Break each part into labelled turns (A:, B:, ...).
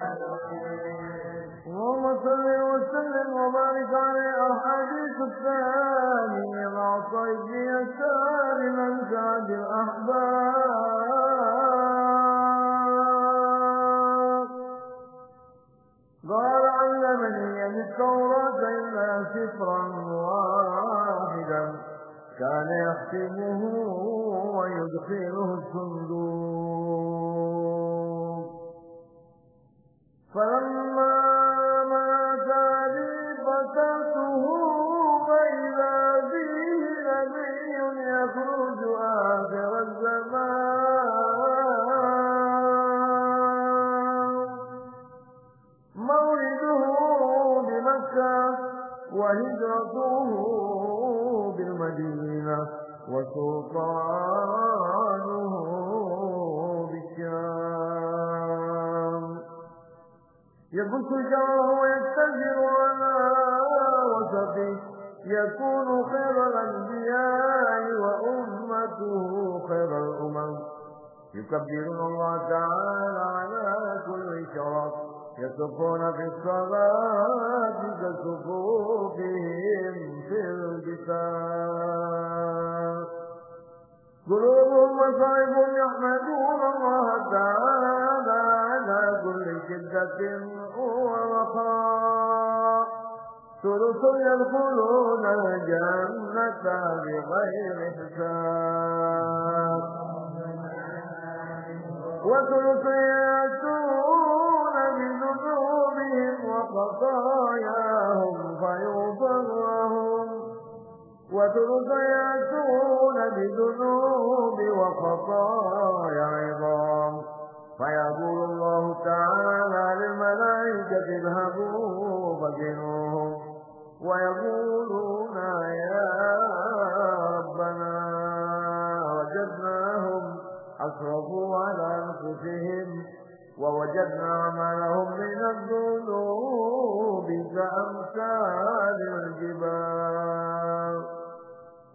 A: اللهم صل وسلم وبارك على الحديث الثاني مع طيب يسار من سعد الأحباب. قال علمني أن التوراة إلا سفرا واحدا. كان يختمه ويدخله الصندوق. يخرج آخر الزمان. مولده بمكة وهجرته بالمدينة وسلطانه بالشام. يبث جاره وسطه يكون خير الأنبياء وأمته خير الأمم. يكبرون الله تعالى على كل شرف. يصفون في الصلاة كصفوفهم في الجساد قلوبهم وصائبهم يحمدون الله تعالى على كل شدة ورخاء ثلث يدخلون الجنة بغير حساب. وثلث يأتون بذنوبهم وخطاياهم فيغفر لهم وثلث يأتون بذنوب وخطايا عظام. فيقول الله تعالى للملائكة اذهبوا فزنوهم ويقولون يا ربنا وجدناهم أسرفوا على أنفسهم ووجدنا عملهم من الذنوب كأمثال الجبال.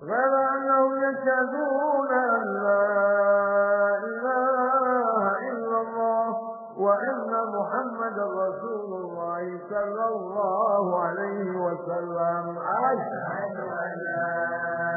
A: غير أنهم يشهدون صلى الله عليه وسلم. أشهد أن لا